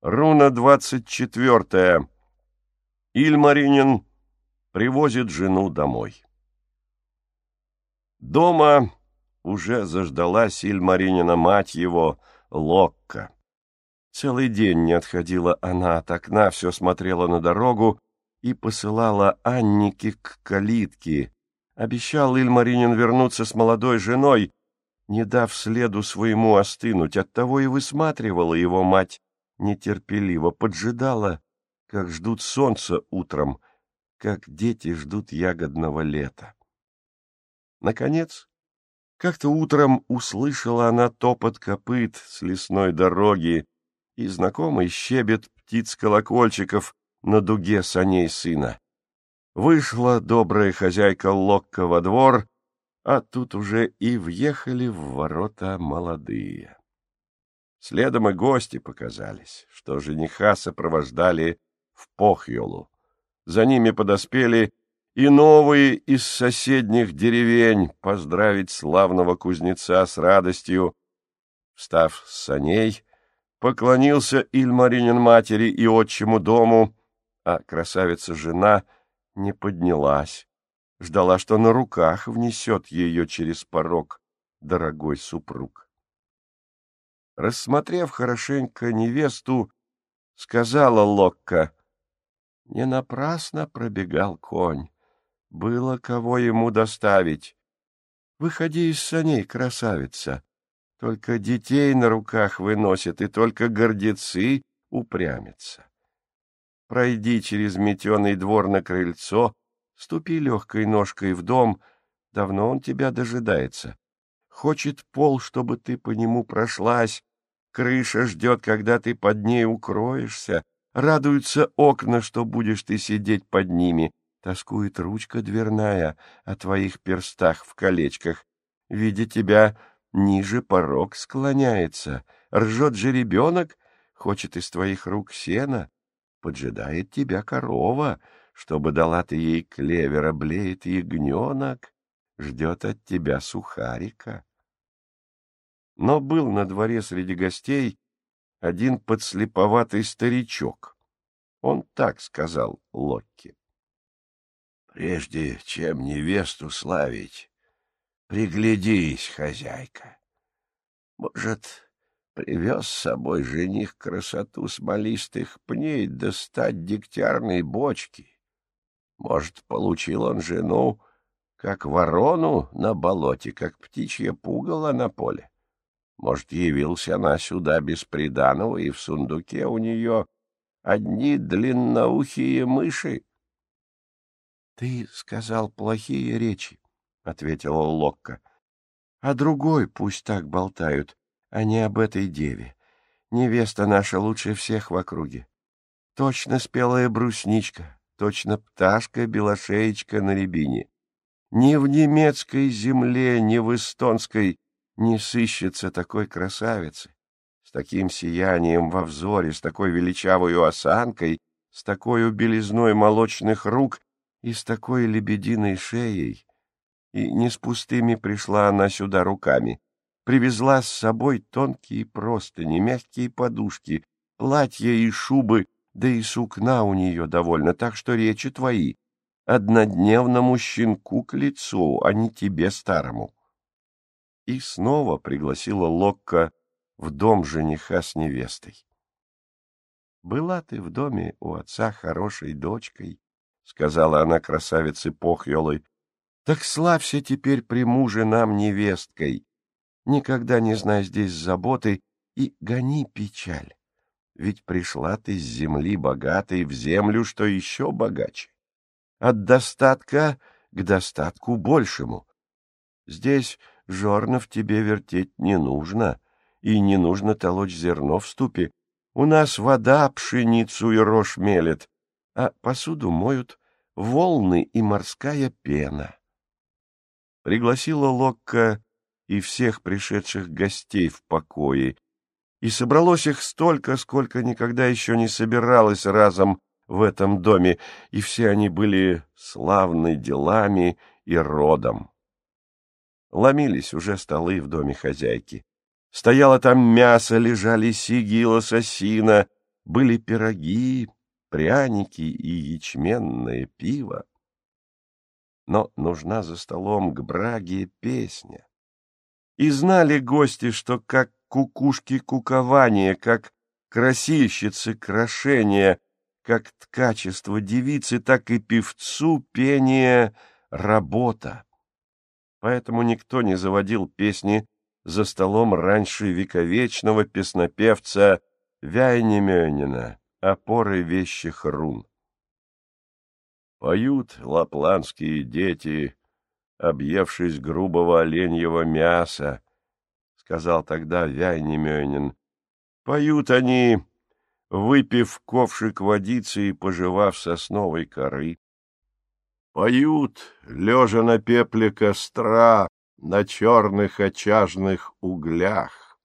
Руна двадцать четвертая. Ильмаринин привозит жену домой. Дома уже заждалась Ильмаринина мать его, Локка. Целый день не отходила она от окна, все смотрела на дорогу и посылала Аннике к калитке. Обещал Ильмаринин вернуться с молодой женой, не дав следу своему остынуть. Оттого и высматривала его мать нетерпеливо, поджидала, как ждут солнца утром, как дети ждут ягодного лета. Наконец, как-то утром услышала она топот копыт с лесной дороги и знакомый щебет птиц-колокольчиков на дуге саней сына. Вышла добрая хозяйка Локка во двор, а тут уже и въехали в ворота молодые. Следом и гости показались, что жениха сопровождали в Похьолу. За ними подоспели и новые из соседних деревень поздравить славного кузнеца с радостью. Встав с саней, поклонился Ильмаринин матери и отчему дому, а красавица-жена не поднялась, ждала, что на руках внесет ее через порог дорогой супруг. Рассмотрев хорошенько невесту, сказала Локка, «Не напрасно пробегал конь, было кого ему доставить. Выходи из саней, красавица, только детей на руках выносят, и только гордецы упрямятся. Пройди через метеный двор на крыльцо, ступи легкой ножкой в дом, давно он тебя дожидается. Хочет пол, чтобы ты по нему прошлась, Крыша ждет, когда ты под ней укроешься. Радуются окна, что будешь ты сидеть под ними. Тоскует ручка дверная о твоих перстах в колечках. Видя тебя, ниже порог склоняется. Ржет же ребенок, хочет из твоих рук сена. Поджидает тебя корова, чтобы дала ты ей клевера, блеет ягненок. Ждет от тебя сухарика. Но был на дворе среди гостей один подслеповатый старичок. Он так сказал Локки. «Прежде чем невесту славить, приглядись, хозяйка. Может, привез с собой жених красоту смолистых пней достать дегтярные бочки. Может, получил он жену, как ворону на болоте, как птичье пугало на поле. Может, явился она сюда без приданого, и в сундуке у нее одни длинноухие мыши? — Ты сказал плохие речи, — ответила Локка. — А другой пусть так болтают, а не об этой деве. Невеста наша лучше всех в округе. Точно спелая брусничка, точно пташка-белошеечка на рябине. Ни в немецкой земле, ни в эстонской не сыщется такой красавицы, с таким сиянием во взоре, с такой величавой осанкой, с такой белизной молочных рук и с такой лебединой шеей. И не с пустыми пришла она сюда руками. Привезла с собой тонкие простыни, мягкие подушки, платья и шубы, да и сукна у нее довольно, так что речи твои однодневному щенку к лицу, а не тебе старому и снова пригласила Локка в дом жениха с невестой. «Была ты в доме у отца хорошей дочкой», — сказала она красавице Похьелой, — «так славься теперь при муже нам невесткой. Никогда не знай здесь заботы и гони печаль, ведь пришла ты с земли богатой в землю, что еще богаче. От достатка к достатку большему. Здесь Жорнов тебе вертеть не нужно, и не нужно толочь зерно в ступе. У нас вода пшеницу и рожь мелет, а посуду моют волны и морская пена. Пригласила Локка и всех пришедших гостей в покое, и собралось их столько, сколько никогда еще не собиралось разом в этом доме, и все они были славны делами и родом. Ломились уже столы в доме хозяйки. Стояло там мясо, лежали сиги и лососина, были пироги, пряники и ячменное пиво. Но нужна за столом к браге песня. И знали гости, что как кукушки кукование, как красильщицы крошения, как ткачество девицы, так и певцу пение — работа. Поэтому никто не заводил песни за столом раньше вековечного песнопевца Вяйнемёнина, опоры вещих рун. Поют лапландские дети, объевшись грубого оленьего мяса, — сказал тогда Вяйнемёнин. Поют они, выпив ковшик водицы и пожевав сосновой коры. Поют, лежа на пепле костра, на черных очажных углях.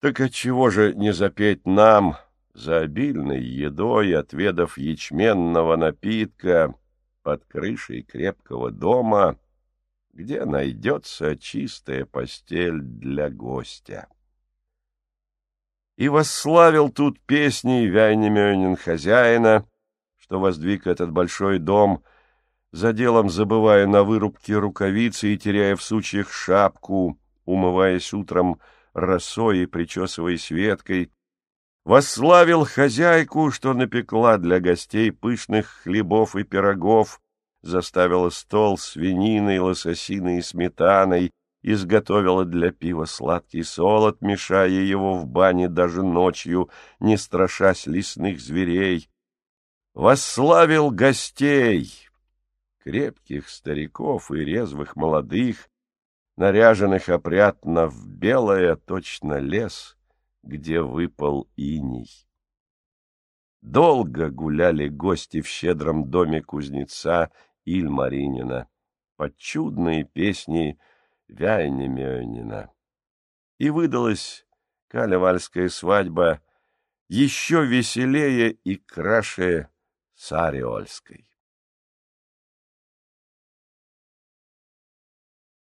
Так отчего же не запеть нам, за обильной едой, отведав ячменного напитка под крышей крепкого дома, где найдется чистая постель для гостя? И восславил тут песней Вяйнемёнин хозяина, что воздвиг этот большой дом — за делом забывая на вырубке рукавицы и теряя в сучьях шапку, умываясь утром росой и причесываясь веткой, восславил хозяйку, что напекла для гостей пышных хлебов и пирогов, заставила стол свининой, лососиной и сметаной, изготовила для пива сладкий солод, мешая его в бане даже ночью, не страшась лесных зверей. Восславил гостей, крепких стариков и резвых молодых, наряженных опрятно в белое точно лес, где выпал иней. Долго гуляли гости в щедром доме кузнеца Ильмаринина под чудные песни Вяйнемёнина. И выдалась калевальская свадьба еще веселее и краше Сариольской.